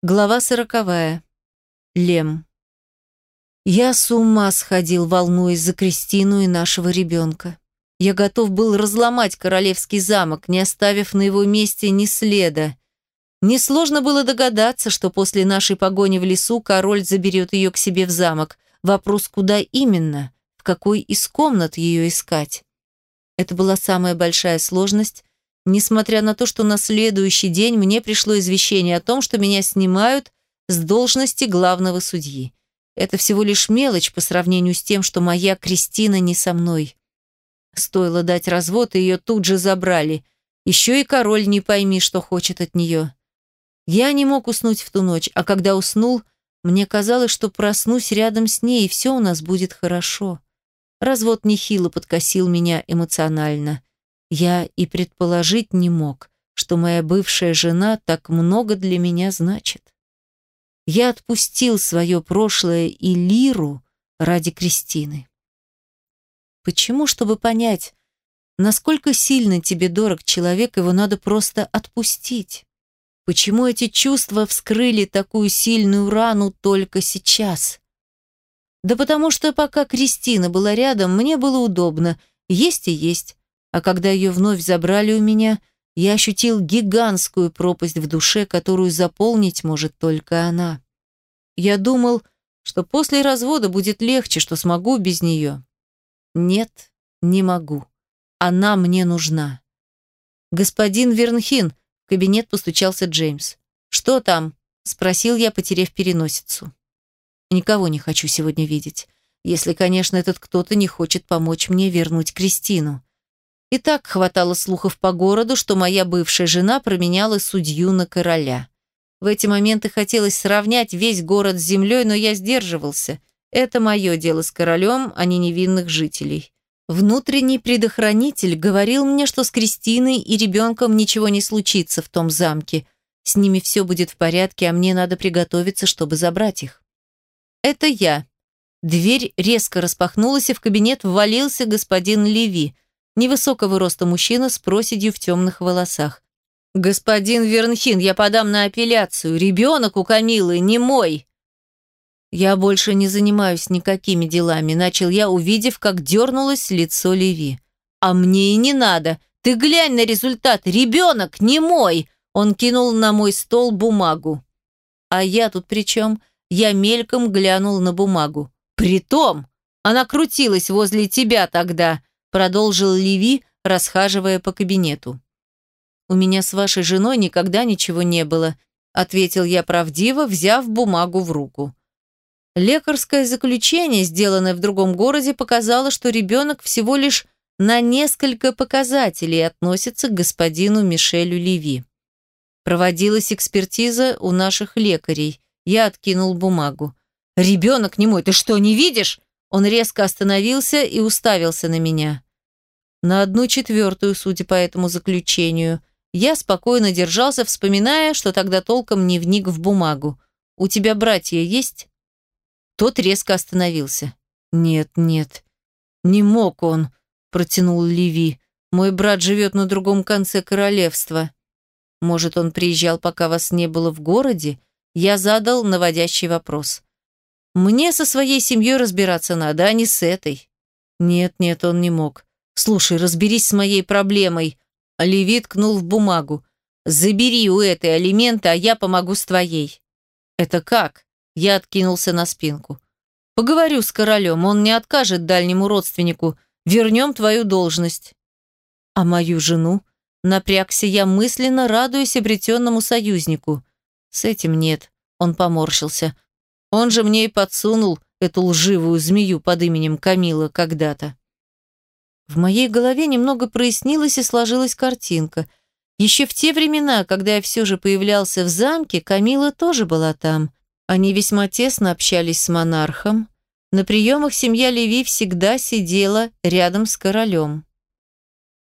Глава сороковая. Лем. Я с ума сходил, волнуясь за Кристину и нашего ребенка. Я готов был разломать королевский замок, не оставив на его месте ни следа. Несложно было догадаться, что после нашей погони в лесу король заберет ее к себе в замок. Вопрос, куда именно, в какой из комнат ее искать. Это была самая большая сложность, несмотря на то, что на следующий день мне пришло извещение о том, что меня снимают с должности главного судьи. Это всего лишь мелочь по сравнению с тем, что моя Кристина не со мной. Стоило дать развод, и ее тут же забрали. Еще и король не пойми, что хочет от нее. Я не мог уснуть в ту ночь, а когда уснул, мне казалось, что проснусь рядом с ней, и все у нас будет хорошо. Развод нехило подкосил меня эмоционально. Я и предположить не мог, что моя бывшая жена так много для меня значит. Я отпустил свое прошлое и Лиру ради Кристины. Почему? Чтобы понять, насколько сильно тебе дорог человек, его надо просто отпустить. Почему эти чувства вскрыли такую сильную рану только сейчас? Да потому что пока Кристина была рядом, мне было удобно, есть и есть, а когда ее вновь забрали у меня, я ощутил гигантскую пропасть в душе, которую заполнить может только она. Я думал, что после развода будет легче, что смогу без нее. Нет, не могу. Она мне нужна. Господин Вернхин, в кабинет постучался Джеймс. Что там? Спросил я, потеряв переносицу. Никого не хочу сегодня видеть. Если, конечно, этот кто-то не хочет помочь мне вернуть Кристину. И так хватало слухов по городу, что моя бывшая жена променяла судью на короля. В эти моменты хотелось сравнять весь город с землей, но я сдерживался. Это мое дело с королем, а не невинных жителей. Внутренний предохранитель говорил мне, что с Кристиной и ребенком ничего не случится в том замке. С ними все будет в порядке, а мне надо приготовиться, чтобы забрать их. Это я. Дверь резко распахнулась, и в кабинет ввалился господин Леви – невысокого роста мужчина с проседью в темных волосах. «Господин Вернхин, я подам на апелляцию. Ребенок у Камилы не мой!» «Я больше не занимаюсь никакими делами», — начал я, увидев, как дернулось лицо Леви. «А мне и не надо. Ты глянь на результат. Ребенок не мой!» Он кинул на мой стол бумагу. «А я тут при чем?» Я мельком глянул на бумагу. «Притом, она крутилась возле тебя тогда продолжил Леви, расхаживая по кабинету. «У меня с вашей женой никогда ничего не было», ответил я правдиво, взяв бумагу в руку. Лекарское заключение, сделанное в другом городе, показало, что ребенок всего лишь на несколько показателей относится к господину Мишелю Леви. Проводилась экспертиза у наших лекарей. Я откинул бумагу. «Ребенок не мой, ты что, не видишь?» Он резко остановился и уставился на меня. На одну четвертую, судя по этому заключению. Я спокойно держался, вспоминая, что тогда толком не вник в бумагу. «У тебя братья есть?» Тот резко остановился. «Нет, нет, не мог он», – протянул Леви. «Мой брат живет на другом конце королевства». «Может, он приезжал, пока вас не было в городе?» Я задал наводящий вопрос. Мне со своей семьей разбираться надо, а не с этой. Нет, нет, он не мог. Слушай, разберись с моей проблемой. Леви ткнул в бумагу. Забери у этой алименты, а я помогу с твоей. Это как? Я откинулся на спинку. Поговорю с королем, он не откажет дальнему родственнику. Вернем твою должность. А мою жену? Напрягся я мысленно, радуясь обретенному союзнику. С этим нет. Он поморщился. Он же мне и подсунул эту лживую змею под именем Камила когда-то. В моей голове немного прояснилась и сложилась картинка. Еще в те времена, когда я все же появлялся в замке, Камила тоже была там. Они весьма тесно общались с монархом. На приемах семья Леви всегда сидела рядом с королем.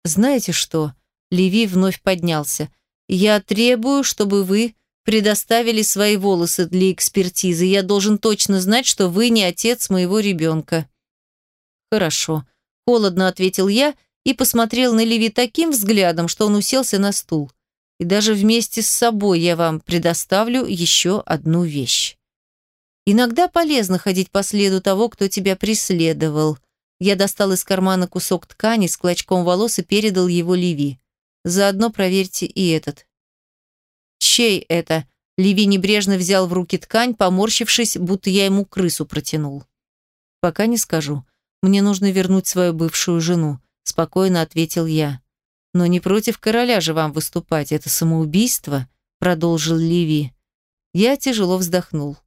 «Знаете что?» Леви вновь поднялся. «Я требую, чтобы вы предоставили свои волосы для экспертизы. Я должен точно знать, что вы не отец моего ребенка». «Хорошо», – холодно ответил я и посмотрел на Леви таким взглядом, что он уселся на стул. И даже вместе с собой я вам предоставлю еще одну вещь. Иногда полезно ходить по следу того, кто тебя преследовал. Я достал из кармана кусок ткани с клочком волос и передал его Ливи. Заодно проверьте и этот. Чей это? Ливи небрежно взял в руки ткань, поморщившись, будто я ему крысу протянул. Пока не скажу. Мне нужно вернуть свою бывшую жену, спокойно ответил я. Но не против короля же вам выступать, это самоубийство, продолжил Ливи. Я тяжело вздохнул.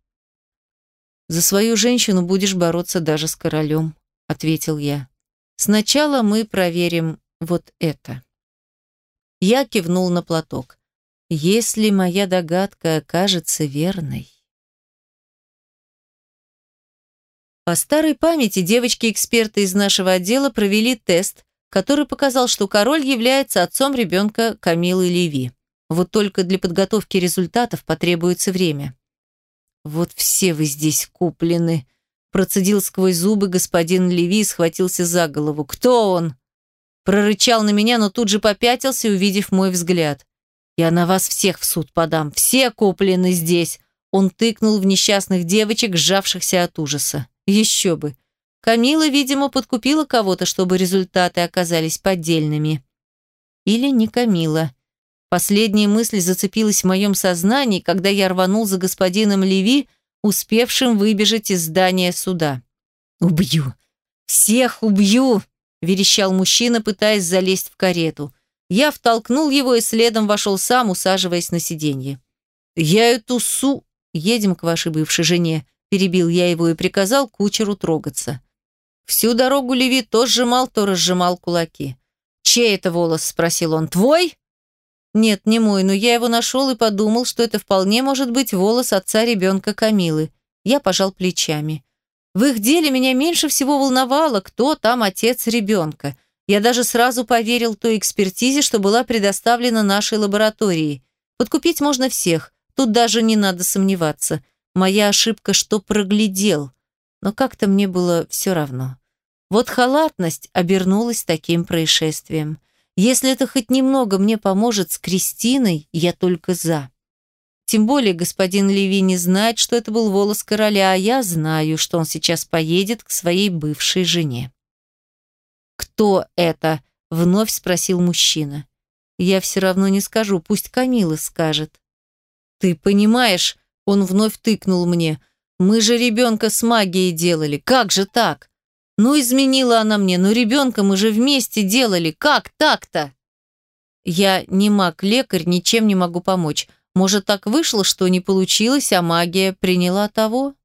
За свою женщину будешь бороться даже с королем, ответил я. Сначала мы проверим вот это. Я кивнул на платок. Если моя догадка окажется верной. По старой памяти девочки-эксперты из нашего отдела провели тест, который показал, что король является отцом ребенка Камилы Леви. Вот только для подготовки результатов потребуется время. «Вот все вы здесь куплены», – процедил сквозь зубы господин Леви и схватился за голову. «Кто он?» Прорычал на меня, но тут же попятился, увидев мой взгляд. Я на вас всех в суд подам. Все куплены здесь. Он тыкнул в несчастных девочек, сжавшихся от ужаса. Еще бы. Камила, видимо, подкупила кого-то, чтобы результаты оказались поддельными. Или не Камила. Последняя мысль зацепилась в моем сознании, когда я рванул за господином Леви, успевшим выбежать из здания суда. «Убью! Всех убью!» – верещал мужчина, пытаясь залезть в карету. Я втолкнул его и следом вошел сам, усаживаясь на сиденье. «Я эту су...» «Едем к вашей бывшей жене», – перебил я его и приказал кучеру трогаться. Всю дорогу Леви то сжимал, то разжимал кулаки. «Чей это волос?» – спросил он. «Твой?» «Нет, не мой, но я его нашел и подумал, что это вполне может быть волос отца ребенка Камилы». Я пожал плечами. В их деле меня меньше всего волновало, кто там отец ребенка – я даже сразу поверил той экспертизе, что была предоставлена нашей лаборатории. Подкупить можно всех, тут даже не надо сомневаться. Моя ошибка, что проглядел. Но как-то мне было все равно. Вот халатность обернулась таким происшествием. Если это хоть немного мне поможет с Кристиной, я только за. Тем более господин Леви не знает, что это был волос короля, а я знаю, что он сейчас поедет к своей бывшей жене. «Кто это?» – вновь спросил мужчина. «Я все равно не скажу, пусть Камила скажет». «Ты понимаешь?» – он вновь тыкнул мне. «Мы же ребенка с магией делали, как же так?» «Ну, изменила она мне, но ребенка мы же вместе делали, как так-то?» «Я не маг-лекарь, ничем не могу помочь. Может, так вышло, что не получилось, а магия приняла того?»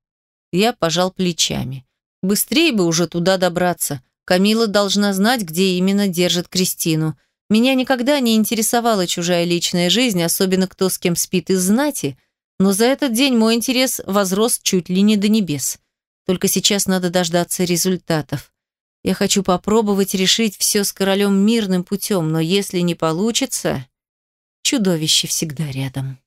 Я пожал плечами. «Быстрее бы уже туда добраться. Камила должна знать, где именно держит Кристину. Меня никогда не интересовала чужая личная жизнь, особенно кто с кем спит из знати, но за этот день мой интерес возрос чуть ли не до небес. Только сейчас надо дождаться результатов. Я хочу попробовать решить все с королем мирным путем, но если не получится, чудовище всегда рядом.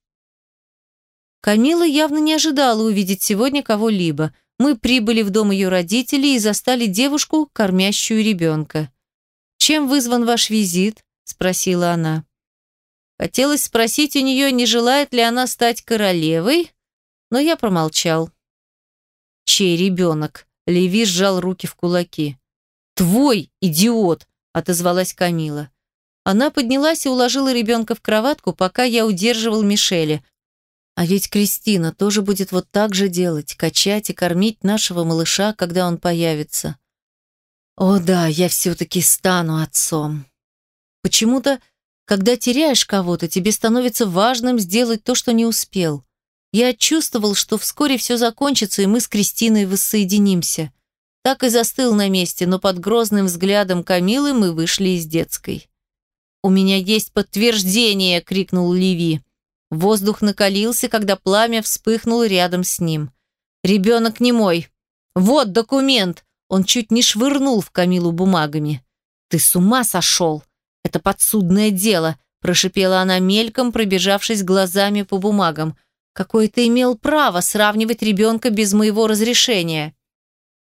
Камила явно не ожидала увидеть сегодня кого-либо – мы прибыли в дом ее родителей и застали девушку, кормящую ребенка. «Чем вызван ваш визит?» – спросила она. Хотелось спросить у нее, не желает ли она стать королевой, но я промолчал. «Чей ребенок?» – Леви сжал руки в кулаки. «Твой, идиот!» – отозвалась Камила. Она поднялась и уложила ребенка в кроватку, пока я удерживал Мишеля, а ведь Кристина тоже будет вот так же делать, качать и кормить нашего малыша, когда он появится. О да, я все-таки стану отцом. Почему-то, когда теряешь кого-то, тебе становится важным сделать то, что не успел. Я чувствовал, что вскоре все закончится, и мы с Кристиной воссоединимся. Так и застыл на месте, но под грозным взглядом Камилы мы вышли из детской. «У меня есть подтверждение!» — крикнул Ливи. Воздух накалился, когда пламя вспыхнуло рядом с ним. «Ребенок не мой! Вот документ!» Он чуть не швырнул в Камилу бумагами. «Ты с ума сошел! Это подсудное дело!» прошипела она мельком, пробежавшись глазами по бумагам. «Какое ты имел право сравнивать ребенка без моего разрешения?»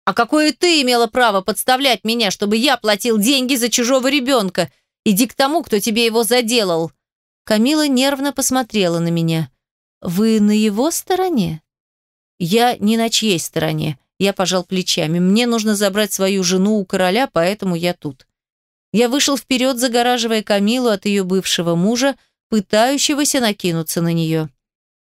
«А какое ты имела право подставлять меня, чтобы я платил деньги за чужого ребенка? Иди к тому, кто тебе его заделал!» Камила нервно посмотрела на меня. «Вы на его стороне?» «Я не на чьей стороне», я пожал плечами. «Мне нужно забрать свою жену у короля, поэтому я тут». Я вышел вперед, загораживая Камилу от ее бывшего мужа, пытающегося накинуться на нее.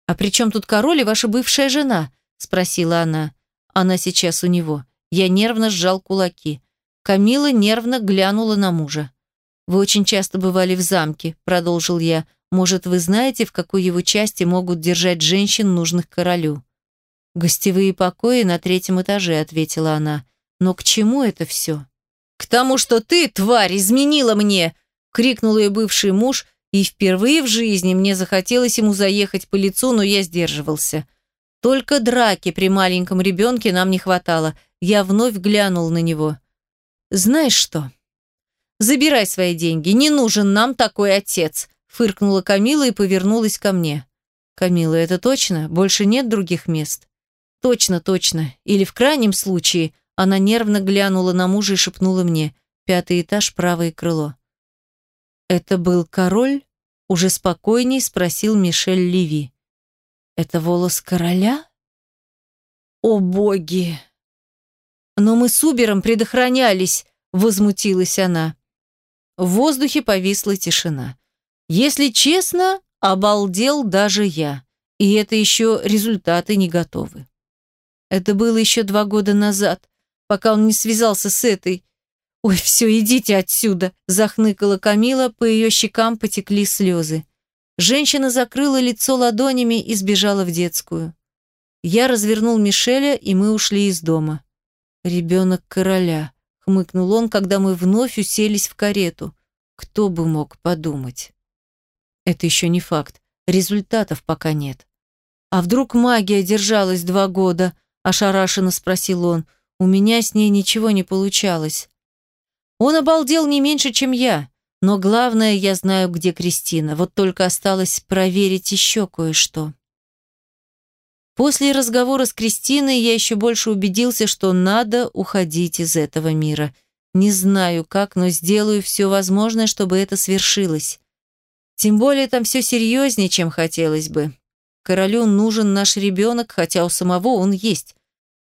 «А при чем тут король и ваша бывшая жена?» – спросила она. Она сейчас у него. Я нервно сжал кулаки. Камила нервно глянула на мужа. «Вы очень часто бывали в замке», – продолжил я. «Может, вы знаете, в какой его части могут держать женщин, нужных королю?» «Гостевые покои на третьем этаже», – ответила она. «Но к чему это все?» «К тому, что ты, тварь, изменила мне!» – крикнул ее бывший муж, и впервые в жизни мне захотелось ему заехать по лицу, но я сдерживался. Только драки при маленьком ребенке нам не хватало. Я вновь глянул на него. «Знаешь что?» «Забирай свои деньги, не нужен нам такой отец», фыркнула Камила и повернулась ко мне. «Камила, это точно? Больше нет других мест?» «Точно, точно. Или в крайнем случае...» Она нервно глянула на мужа и шепнула мне. «Пятый этаж, правое крыло». «Это был король?» Уже спокойней спросил Мишель Ливи. «Это волос короля?» «О боги!» «Но мы с Убером предохранялись», — возмутилась она. В воздухе повисла тишина. Если честно, обалдел даже я. И это еще результаты не готовы. Это было еще два года назад, пока он не связался с этой. «Ой, все, идите отсюда!» – захныкала Камила, по ее щекам потекли слезы. Женщина закрыла лицо ладонями и сбежала в детскую. Я развернул Мишеля, и мы ушли из дома. «Ребенок короля», – хмыкнул он, когда мы вновь уселись в карету. «Кто бы мог подумать?» «Это еще не факт. Результатов пока нет». «А вдруг магия держалась два года?» ошарашенно спросил он. У меня с ней ничего не получалось. Он обалдел не меньше, чем я. Но главное, я знаю, где Кристина. Вот только осталось проверить еще кое-что. После разговора с Кристиной я еще больше убедился, что надо уходить из этого мира. Не знаю как, но сделаю все возможное, чтобы это свершилось. Тем более там все серьезнее, чем хотелось бы. Королю нужен наш ребенок, хотя у самого он есть.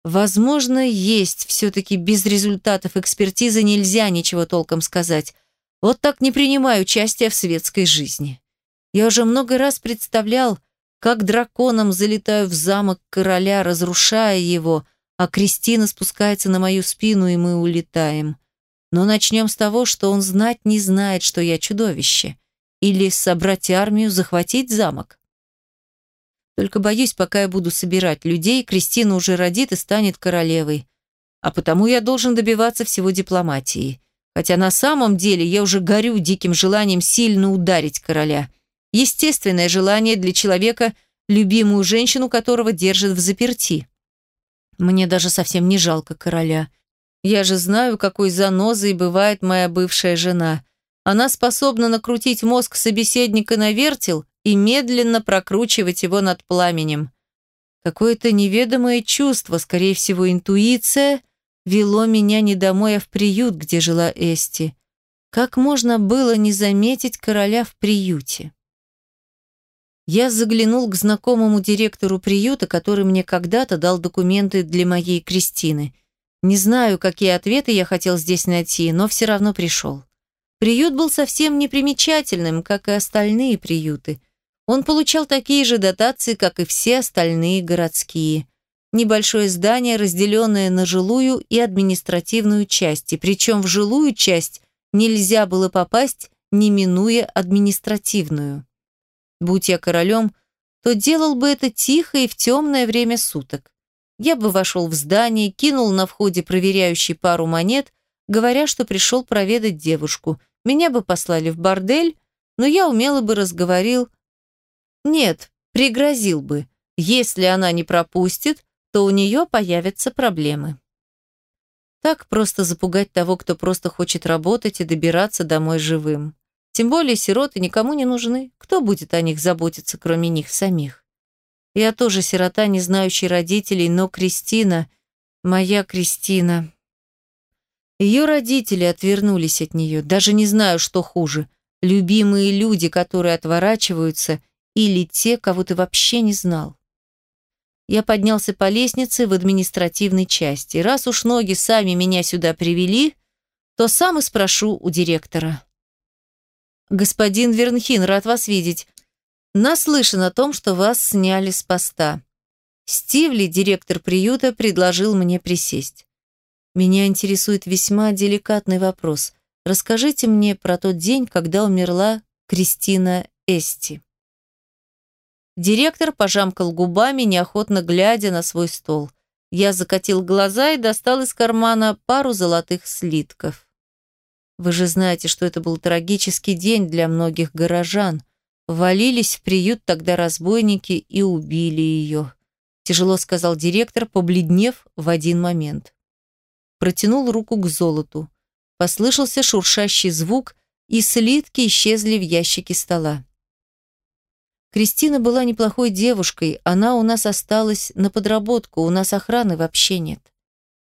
Возможно, есть. Все-таки без результатов экспертизы нельзя ничего толком сказать. Вот так не принимаю участия в светской жизни. Я уже много раз представлял, как драконом залетаю в замок короля, разрушая его, а Кристина спускается на мою спину, и мы улетаем. Но начнем с того, что он знать не знает, что я чудовище. Или собрать армию, захватить замок. Только боюсь, пока я буду собирать людей, Кристина уже родит и станет королевой. А потому я должен добиваться всего дипломатии. Хотя на самом деле я уже горю диким желанием сильно ударить короля. Естественное желание для человека, любимую женщину которого держит в заперти. Мне даже совсем не жалко короля. Я же знаю, какой занозой бывает моя бывшая жена. Она способна накрутить мозг собеседника на вертел и медленно прокручивать его над пламенем. Какое-то неведомое чувство, скорее всего, интуиция, вело меня не домой, а в приют, где жила Эсти. Как можно было не заметить короля в приюте? Я заглянул к знакомому директору приюта, который мне когда-то дал документы для моей Кристины. Не знаю, какие ответы я хотел здесь найти, но все равно пришел. Приют был совсем непримечательным, как и остальные приюты – он получал такие же дотации, как и все остальные городские. Небольшое здание, разделенное на жилую и административную части, причем в жилую часть нельзя было попасть, не минуя административную. Будь я королем, то делал бы это тихо и в темное время суток. Я бы вошел в здание, кинул на входе проверяющий пару монет, говоря, что пришел проведать девушку. Меня бы послали в бордель, но я умело бы разговорил нет, пригрозил бы. Если она не пропустит, то у нее появятся проблемы. Так просто запугать того, кто просто хочет работать и добираться домой живым. Тем более сироты никому не нужны. Кто будет о них заботиться, кроме них самих? Я тоже сирота, не знающий родителей, но Кристина, моя Кристина... Ее родители отвернулись от нее. Даже не знаю, что хуже. любимые люди, которые отворачиваются, или те, кого ты вообще не знал. Я поднялся по лестнице в административной части. Раз уж ноги сами меня сюда привели, то сам и спрошу у директора. «Господин Вернхин, рад вас видеть. Наслышан о том, что вас сняли с поста. Стивли, директор приюта, предложил мне присесть. Меня интересует весьма деликатный вопрос. Расскажите мне про тот день, когда умерла Кристина Эсти. Директор пожамкал губами, неохотно глядя на свой стол. Я закатил глаза и достал из кармана пару золотых слитков. Вы же знаете, что это был трагический день для многих горожан. Валились в приют тогда разбойники и убили ее. Тяжело сказал директор, побледнев в один момент. Протянул руку к золоту. Послышался шуршащий звук, и слитки исчезли в ящике стола. Кристина была неплохой девушкой, она у нас осталась на подработку, у нас охраны вообще нет.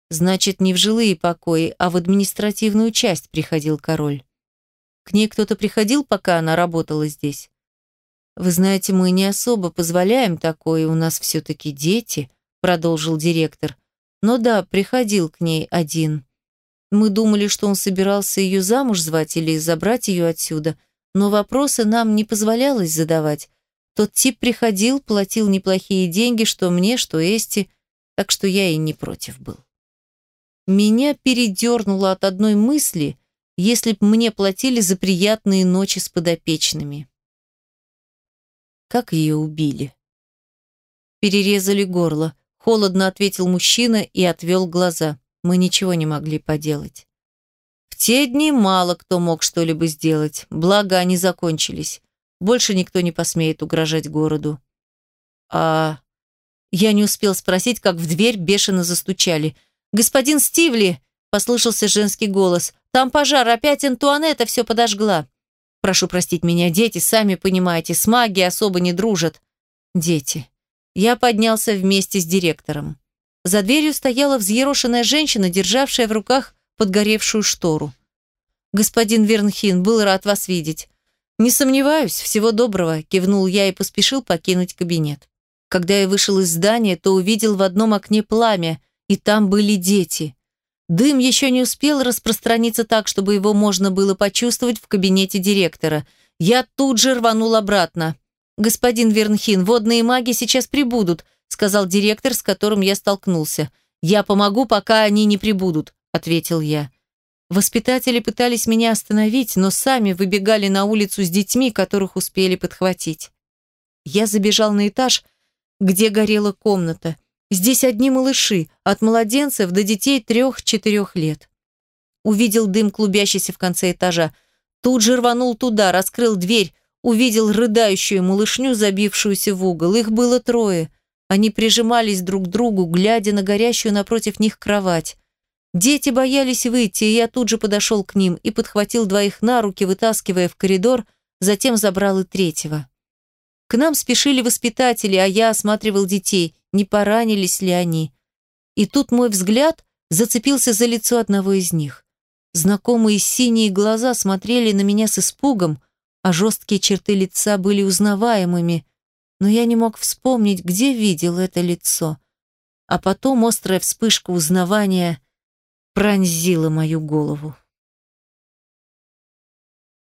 Значит, не в жилые покои, а в административную часть приходил король. К ней кто-то приходил, пока она работала здесь? Вы знаете, мы не особо позволяем такое, у нас все-таки дети, продолжил директор. Но да, приходил к ней один. Мы думали, что он собирался ее замуж звать или забрать ее отсюда, но вопросы нам не позволялось задавать. Тот тип приходил, платил неплохие деньги, что мне, что Эсти, так что я и не против был. Меня передернуло от одной мысли, если б мне платили за приятные ночи с подопечными. Как ее убили? Перерезали горло. Холодно ответил мужчина и отвел глаза. Мы ничего не могли поделать. В те дни мало кто мог что-либо сделать, благо они закончились. Больше никто не посмеет угрожать городу. А я не успел спросить, как в дверь бешено застучали. «Господин Стивли!» – послышался женский голос. «Там пожар, опять Антуанетта все подожгла!» «Прошу простить меня, дети, сами понимаете, с магией особо не дружат». «Дети». Я поднялся вместе с директором. За дверью стояла взъерошенная женщина, державшая в руках подгоревшую штору. «Господин Вернхин, был рад вас видеть. «Не сомневаюсь, всего доброго», – кивнул я и поспешил покинуть кабинет. Когда я вышел из здания, то увидел в одном окне пламя, и там были дети. Дым еще не успел распространиться так, чтобы его можно было почувствовать в кабинете директора. Я тут же рванул обратно. «Господин Вернхин, водные маги сейчас прибудут», – сказал директор, с которым я столкнулся. «Я помогу, пока они не прибудут», – ответил я. Воспитатели пытались меня остановить, но сами выбегали на улицу с детьми, которых успели подхватить. Я забежал на этаж, где горела комната. Здесь одни малыши, от младенцев до детей трех-четырех лет. Увидел дым, клубящийся в конце этажа. Тут же рванул туда, раскрыл дверь, увидел рыдающую малышню, забившуюся в угол. Их было трое. Они прижимались друг к другу, глядя на горящую напротив них кровать. Дети боялись выйти, и я тут же подошел к ним и подхватил двоих на руки, вытаскивая в коридор, затем забрал и третьего. К нам спешили воспитатели, а я осматривал детей, не поранились ли они. И тут мой взгляд зацепился за лицо одного из них. Знакомые синие глаза смотрели на меня с испугом, а жесткие черты лица были узнаваемыми, но я не мог вспомнить, где видел это лицо. А потом острая вспышка узнавания – пронзила мою голову.